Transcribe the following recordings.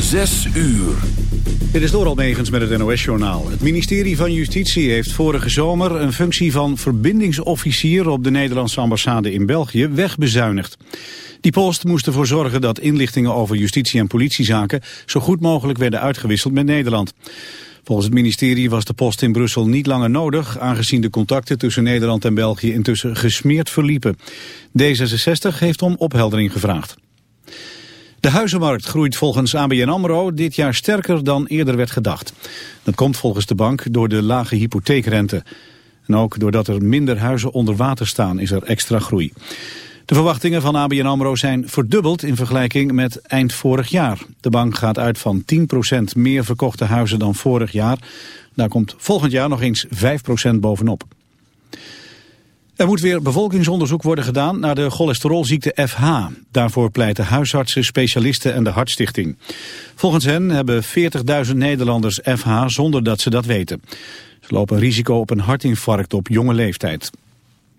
Zes uur. Dit is Doral Megens met het NOS-journaal. Het ministerie van Justitie heeft vorige zomer een functie van verbindingsofficier op de Nederlandse ambassade in België wegbezuinigd. Die post moest ervoor zorgen dat inlichtingen over justitie- en politiezaken zo goed mogelijk werden uitgewisseld met Nederland. Volgens het ministerie was de post in Brussel niet langer nodig, aangezien de contacten tussen Nederland en België intussen gesmeerd verliepen. D66 heeft om opheldering gevraagd. De huizenmarkt groeit volgens ABN AMRO dit jaar sterker dan eerder werd gedacht. Dat komt volgens de bank door de lage hypotheekrente. En ook doordat er minder huizen onder water staan is er extra groei. De verwachtingen van ABN AMRO zijn verdubbeld in vergelijking met eind vorig jaar. De bank gaat uit van 10% meer verkochte huizen dan vorig jaar. Daar komt volgend jaar nog eens 5% bovenop. Er moet weer bevolkingsonderzoek worden gedaan naar de cholesterolziekte FH. Daarvoor pleiten huisartsen, specialisten en de Hartstichting. Volgens hen hebben 40.000 Nederlanders FH zonder dat ze dat weten. Ze lopen risico op een hartinfarct op jonge leeftijd.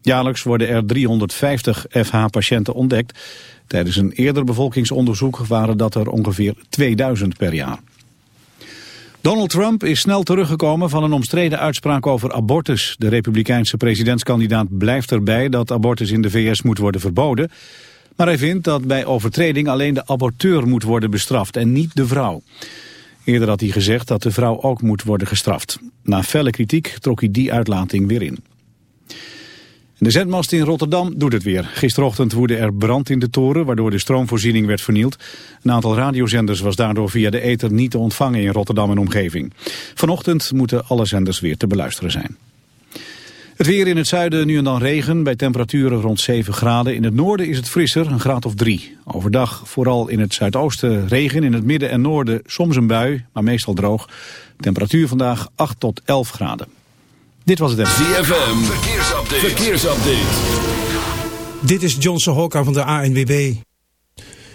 Jaarlijks worden er 350 FH-patiënten ontdekt. Tijdens een eerder bevolkingsonderzoek waren dat er ongeveer 2000 per jaar. Donald Trump is snel teruggekomen van een omstreden uitspraak over abortus. De republikeinse presidentskandidaat blijft erbij dat abortus in de VS moet worden verboden. Maar hij vindt dat bij overtreding alleen de aborteur moet worden bestraft en niet de vrouw. Eerder had hij gezegd dat de vrouw ook moet worden gestraft. Na felle kritiek trok hij die uitlating weer in. De zendmast in Rotterdam doet het weer. Gisterochtend woedde er brand in de toren, waardoor de stroomvoorziening werd vernield. Een aantal radiozenders was daardoor via de ether niet te ontvangen in Rotterdam en omgeving. Vanochtend moeten alle zenders weer te beluisteren zijn. Het weer in het zuiden nu en dan regen, bij temperaturen rond 7 graden. In het noorden is het frisser, een graad of 3. Overdag vooral in het zuidoosten regen, in het midden en noorden soms een bui, maar meestal droog. Temperatuur vandaag 8 tot 11 graden. Dit was het ZFM, verkeersupdate. verkeersupdate. Dit is Johnson Hokka van de ANWB.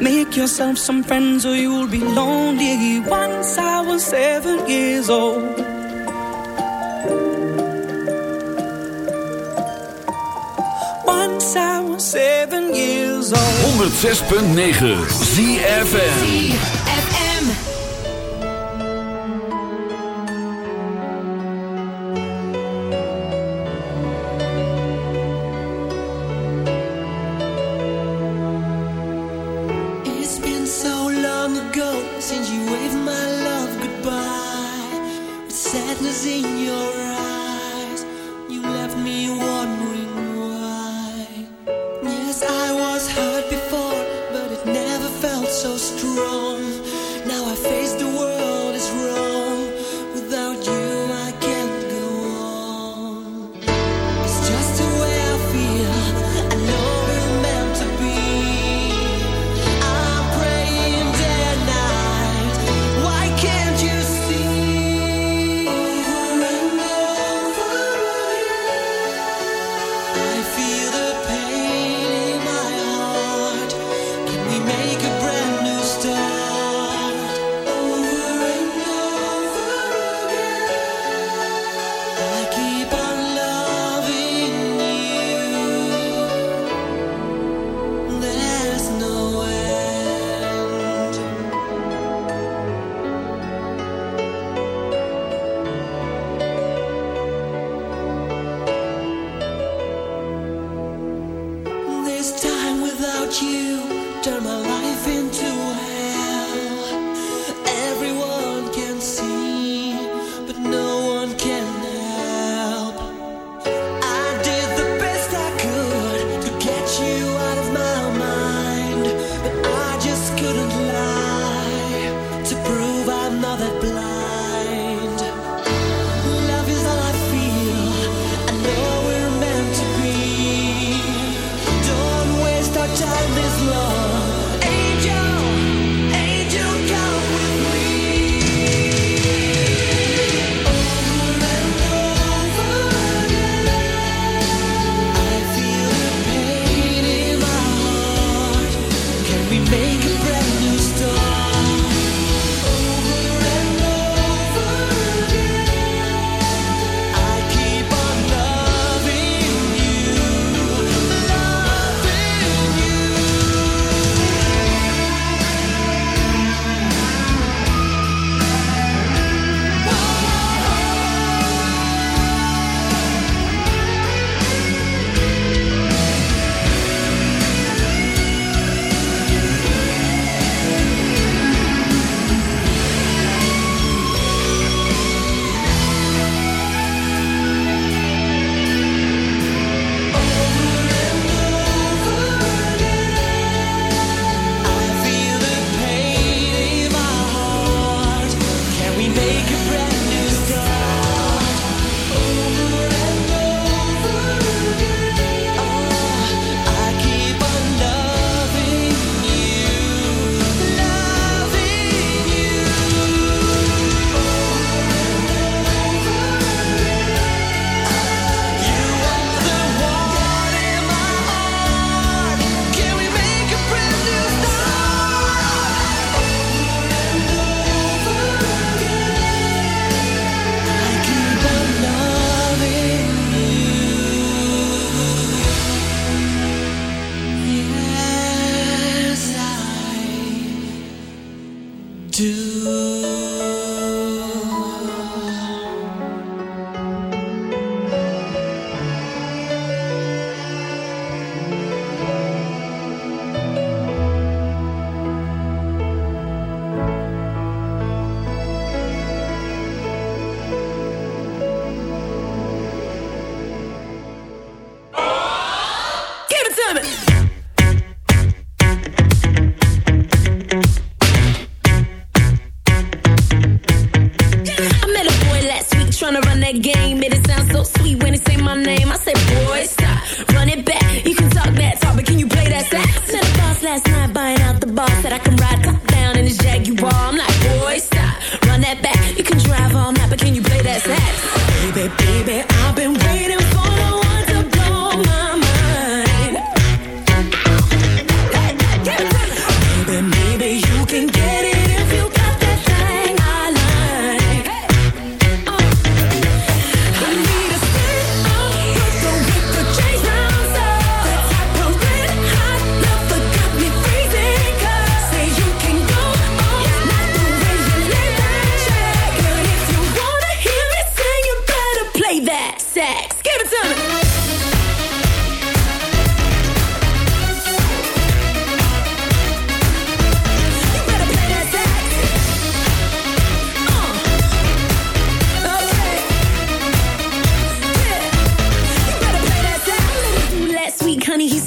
make yourself some friends or you'll be lonely. Once I was seven years old. Once seven years old. 106.9 ZFM.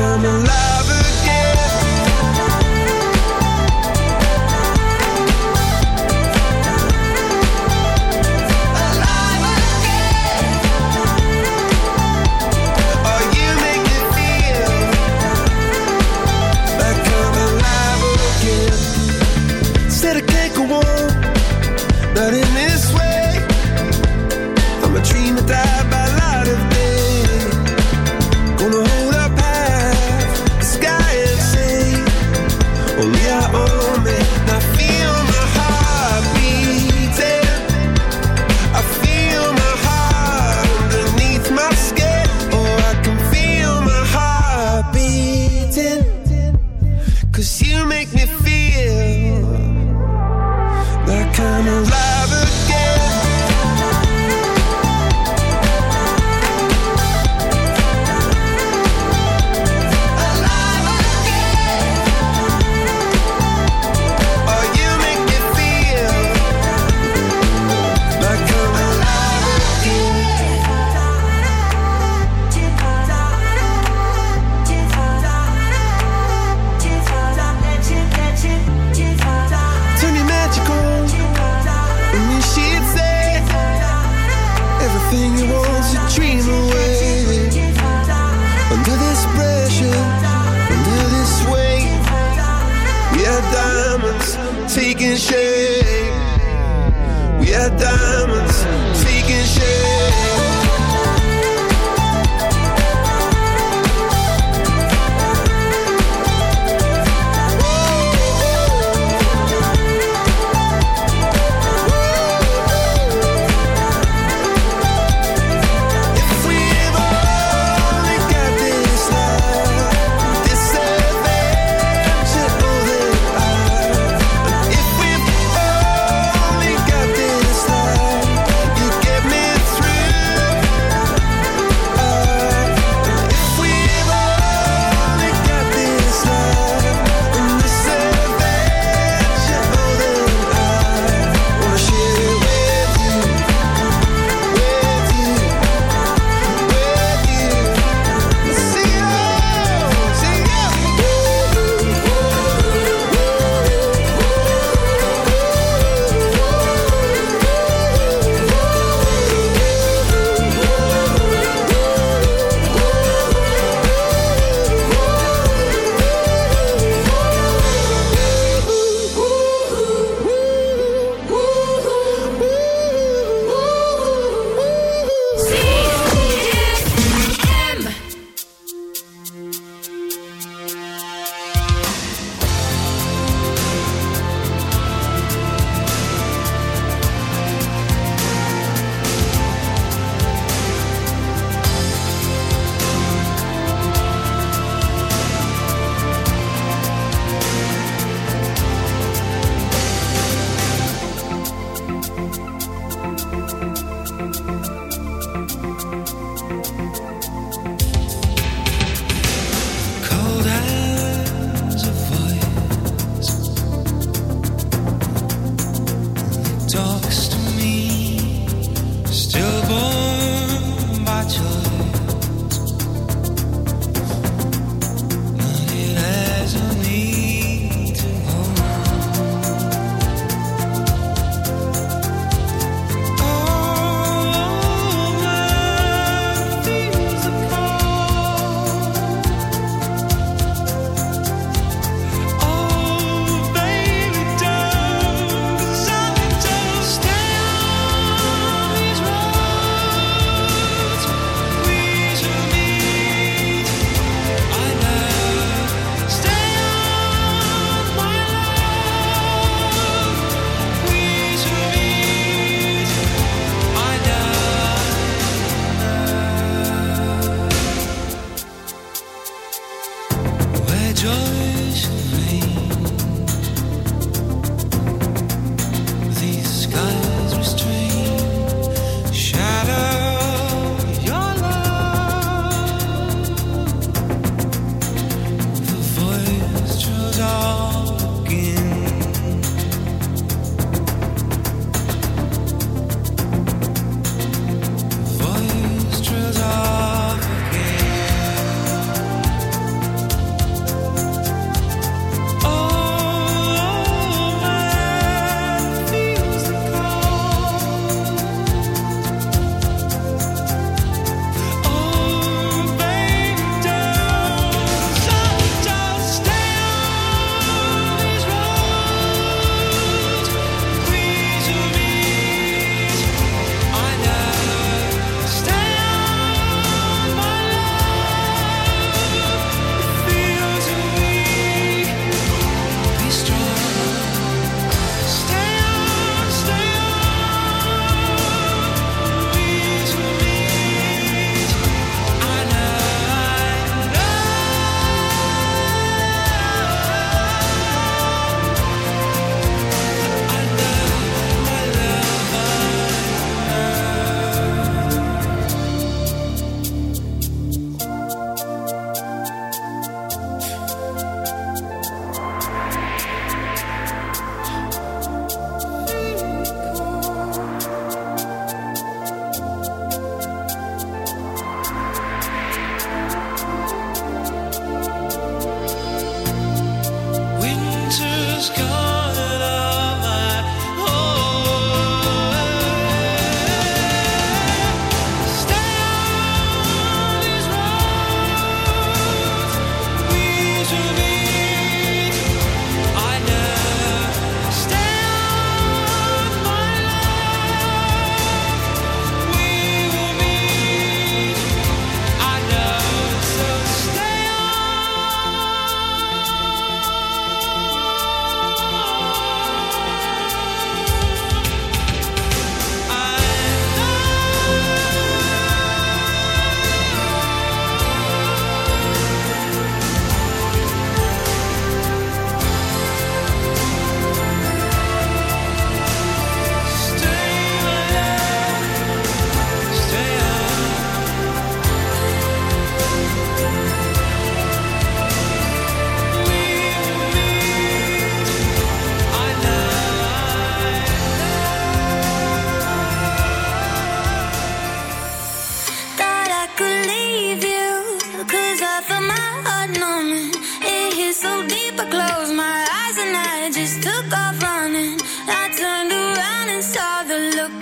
come alive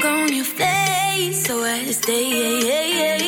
on your face. So I stay,